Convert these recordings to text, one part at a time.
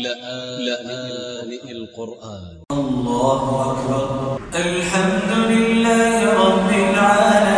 لآن القرآن. الله أكبر. الحمد لله رب العالمين.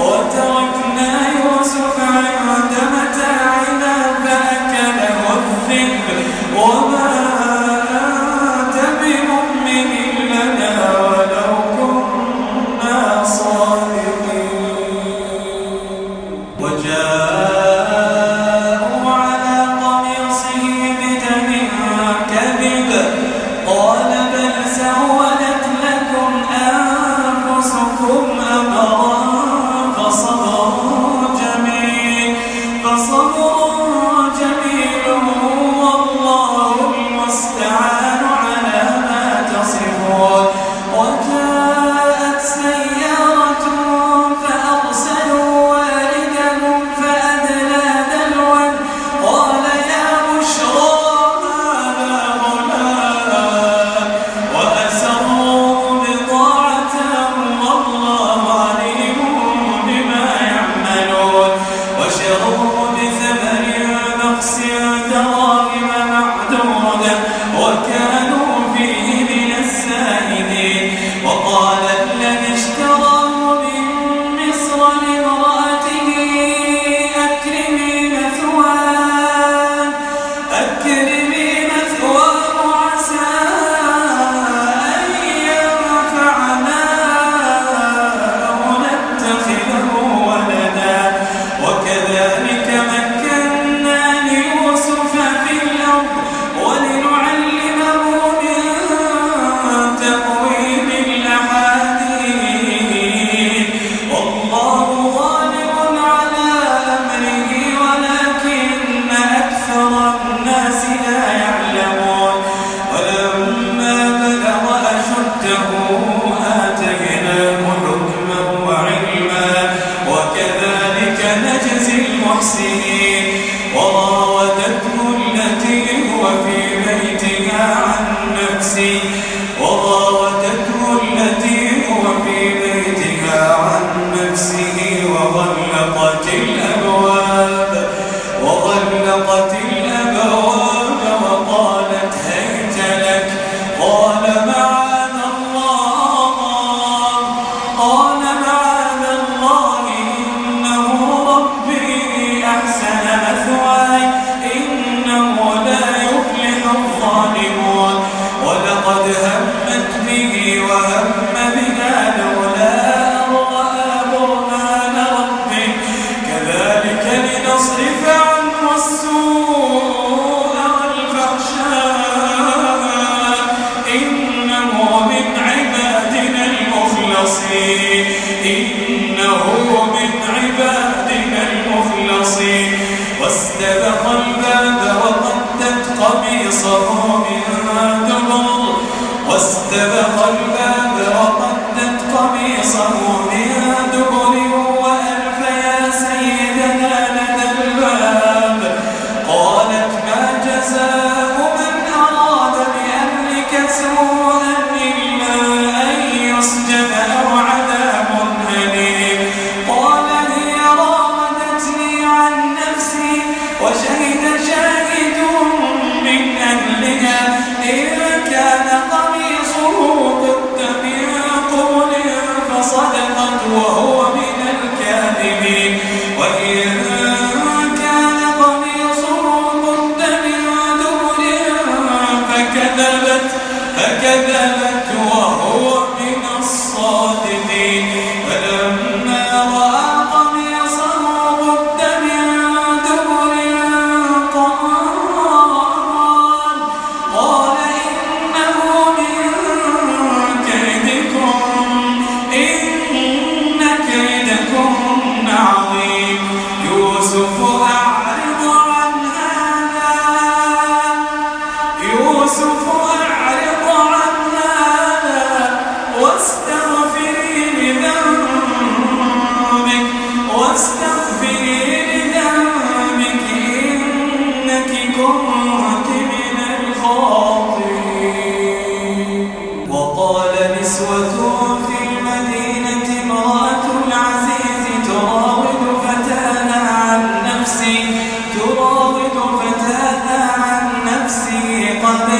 وتركنا يوسف عند متاعنا فأكله الذئب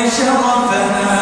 يسجننه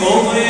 Louvem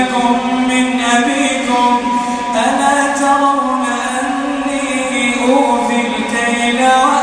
وأنا خير المنزلين